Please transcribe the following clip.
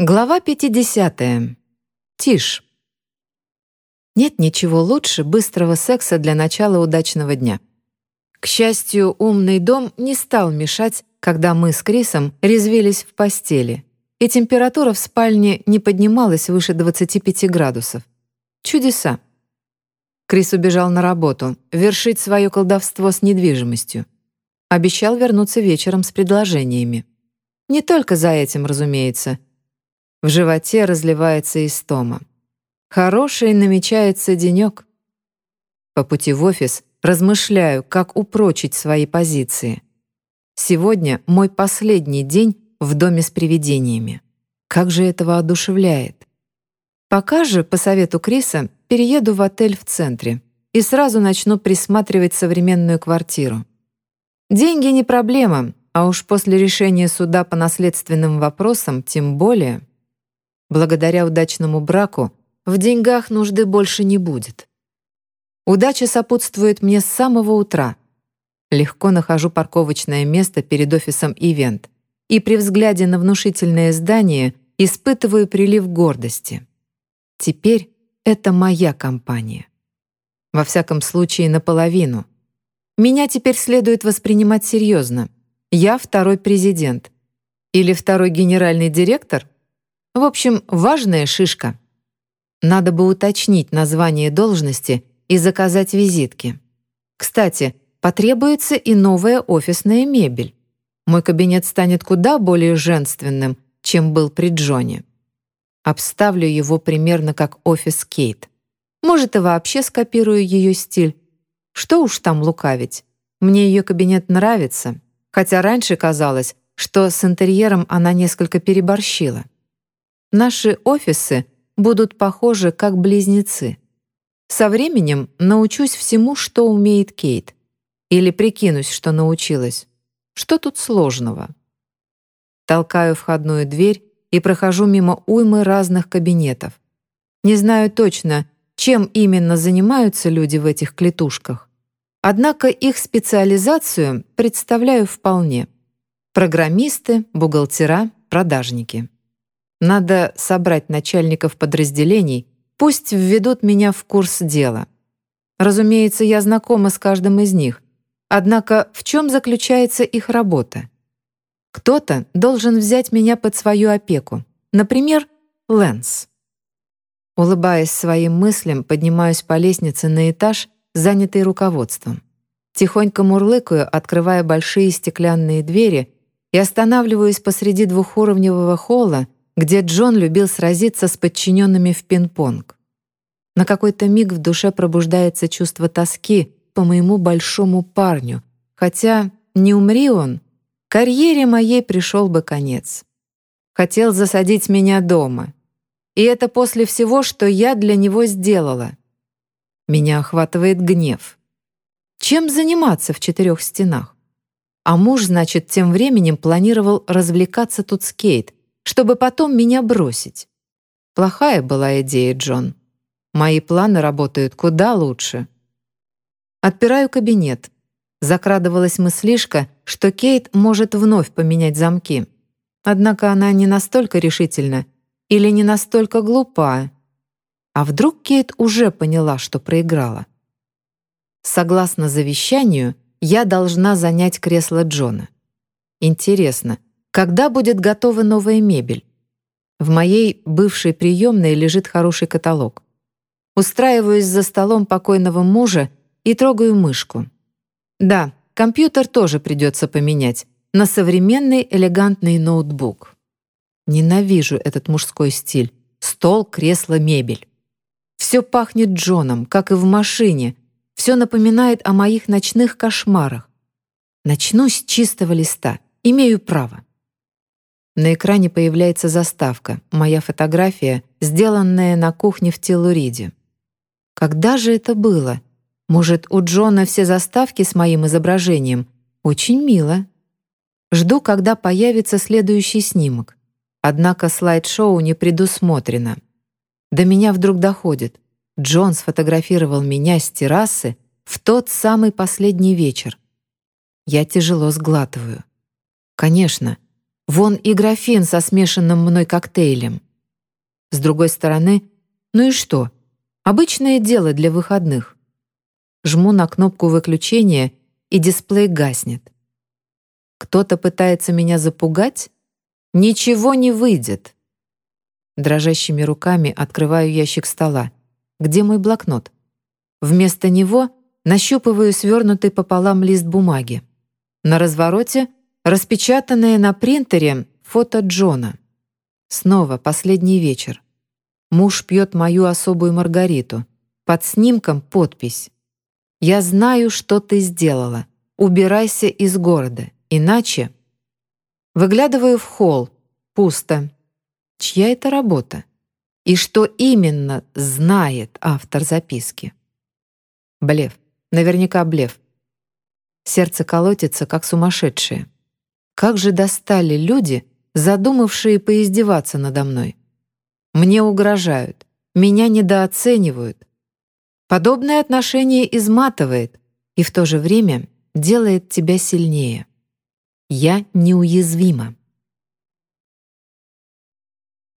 Глава 50. Тишь. Нет ничего лучше быстрого секса для начала удачного дня. К счастью, умный дом не стал мешать, когда мы с Крисом резвились в постели, и температура в спальне не поднималась выше 25 градусов. Чудеса. Крис убежал на работу, вершить свое колдовство с недвижимостью. Обещал вернуться вечером с предложениями. Не только за этим, разумеется — в животе разливается истома. Хороший намечается денек. По пути в офис размышляю, как упрочить свои позиции. Сегодня мой последний день в доме с привидениями. Как же этого одушевляет. Пока же, по совету Криса, перееду в отель в центре и сразу начну присматривать современную квартиру. Деньги не проблема, а уж после решения суда по наследственным вопросам тем более — Благодаря удачному браку в деньгах нужды больше не будет. Удача сопутствует мне с самого утра. Легко нахожу парковочное место перед офисом «Ивент» и при взгляде на внушительное здание испытываю прилив гордости. Теперь это моя компания. Во всяком случае, наполовину. Меня теперь следует воспринимать серьезно. Я второй президент. Или второй генеральный директор — в общем, важная шишка. Надо бы уточнить название должности и заказать визитки. Кстати, потребуется и новая офисная мебель. Мой кабинет станет куда более женственным, чем был при Джоне. Обставлю его примерно как офис Кейт. Может, и вообще скопирую ее стиль. Что уж там лукавить. Мне ее кабинет нравится, хотя раньше казалось, что с интерьером она несколько переборщила. Наши офисы будут похожи как близнецы. Со временем научусь всему, что умеет Кейт. Или прикинусь, что научилась. Что тут сложного? Толкаю входную дверь и прохожу мимо уймы разных кабинетов. Не знаю точно, чем именно занимаются люди в этих клетушках. Однако их специализацию представляю вполне. Программисты, бухгалтера, продажники. Надо собрать начальников подразделений, пусть введут меня в курс дела. Разумеется, я знакома с каждым из них. Однако в чем заключается их работа? Кто-то должен взять меня под свою опеку. Например, Лэнс. Улыбаясь своим мыслям, поднимаюсь по лестнице на этаж, занятый руководством. Тихонько мурлыкаю, открывая большие стеклянные двери, и останавливаюсь посреди двухуровневого холла, где Джон любил сразиться с подчиненными в пинг-понг. На какой-то миг в душе пробуждается чувство тоски по моему большому парню, хотя, не умри он, карьере моей пришел бы конец. Хотел засадить меня дома. И это после всего, что я для него сделала. Меня охватывает гнев. Чем заниматься в четырех стенах? А муж, значит, тем временем планировал развлекаться тут с Кейт, чтобы потом меня бросить. Плохая была идея, Джон. Мои планы работают куда лучше. Отпираю кабинет. Закрадывалась мыслишка, что Кейт может вновь поменять замки. Однако она не настолько решительна или не настолько глупа. А вдруг Кейт уже поняла, что проиграла? Согласно завещанию, я должна занять кресло Джона. Интересно, когда будет готова новая мебель? В моей бывшей приемной лежит хороший каталог. Устраиваюсь за столом покойного мужа и трогаю мышку. Да, компьютер тоже придется поменять на современный элегантный ноутбук. Ненавижу этот мужской стиль. Стол, кресло, мебель. Все пахнет Джоном, как и в машине. Все напоминает о моих ночных кошмарах. Начну с чистого листа. Имею право. На экране появляется заставка, моя фотография, сделанная на кухне в Телуриде. Когда же это было? Может, у Джона все заставки с моим изображением? Очень мило. Жду, когда появится следующий снимок. Однако слайд-шоу не предусмотрено. До меня вдруг доходит. Джон сфотографировал меня с террасы в тот самый последний вечер. Я тяжело сглатываю. Конечно, Вон и графин со смешанным мной коктейлем. С другой стороны, ну и что? Обычное дело для выходных. Жму на кнопку выключения, и дисплей гаснет. Кто-то пытается меня запугать? Ничего не выйдет. Дрожащими руками открываю ящик стола. Где мой блокнот? Вместо него нащупываю свернутый пополам лист бумаги. На развороте распечатанное на принтере фото Джона. Снова последний вечер. Муж пьет мою особую Маргариту. Под снимком подпись. «Я знаю, что ты сделала. Убирайся из города. Иначе...» Выглядываю в холл. Пусто. Чья это работа? И что именно знает автор записки? Блеф. Наверняка блеф. Сердце колотится, как сумасшедшее. Как же достали люди, задумавшие поиздеваться надо мной? Мне угрожают, меня недооценивают. Подобное отношение изматывает и в то же время делает тебя сильнее. Я неуязвима.